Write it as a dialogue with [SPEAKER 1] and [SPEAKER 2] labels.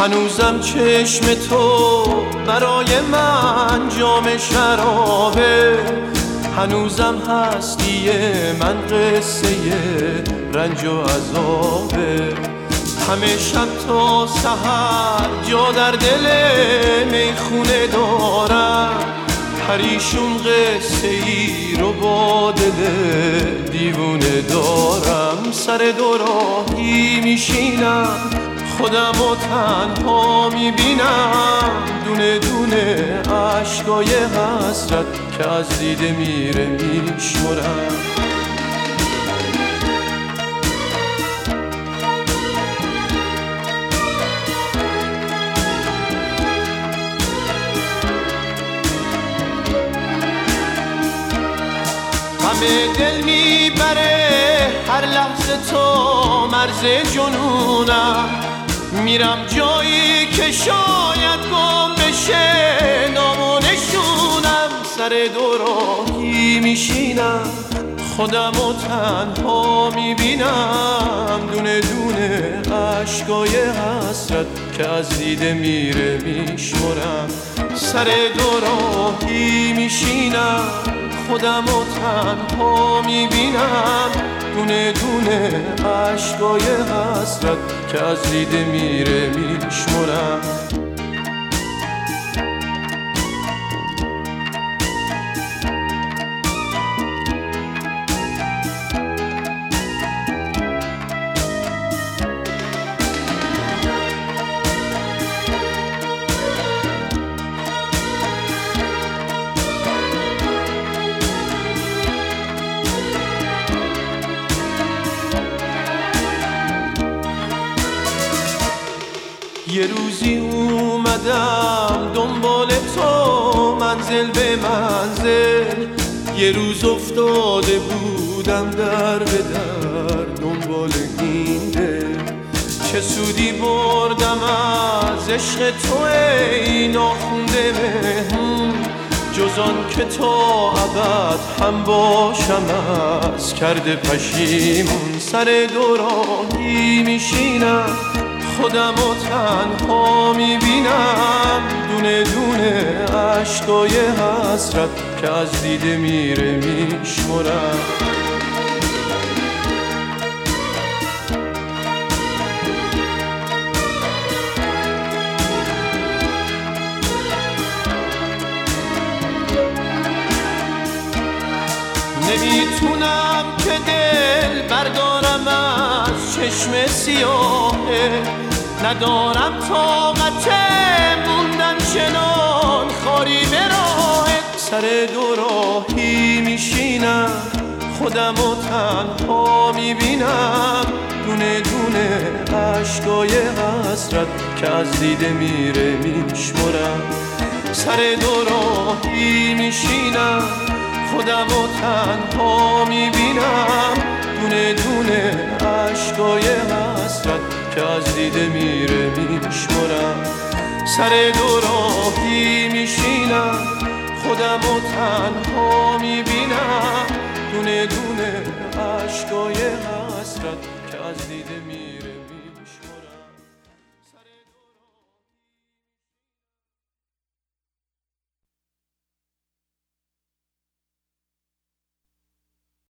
[SPEAKER 1] هنوزم چشم تو برای من جام شرابه. هنوزم هستی من قصه رنج و عذابه. همه شب تا سهر جا در دل می‌خونه دارم. پریشون قصه ای رو با دل دیوونه دارم. سر دوراهی میشینم. خودم و تنها می‌بینم. دونه دونه عشقای حسرت که از دیده میره میشمرم. همه دل می‌بره هر لحظه تو مرز جنونم. میرم جایی که شاید گم بشه. نامونشونم سر دوراهی میشینم. خودم و تنها می‌بینم. دونه دونه عشقای حسرت که از دیده میره میشمرم. سر دوراهی میشینم. خودم و تنها می‌بینم. دونه دونه عشقای حسرت که از دیده میره میشمرم. یه روزی اومدم دنبال تو منزل به منزل. یه روز افتاده بودم در به در دنبال این چه سودی بردم از عشق تو ای ناخونده جز آن که تا ابد هم باشم از کرده پشیمون. سر دوراهی میشینم. خودم و تنها می‌بینم. دونه دونه عشقای حسرت که از دیده میره میشمرم. نمی‌تونم که دل بردارم از چشم سیاهه. ندارم طاقت موندن چنان خاری به سر دوراهی میشینم خودم و تنها می‌بینم. دونه دونه عشقای حسرت که از دیده میره میشمرم. سر دوراهی میشینم خودم و تنها می‌بینم. دونه دونه عشقای حسرت که از دیده میره میشمرم سر دوراهی میشینم. خودم و تنها می‌بینم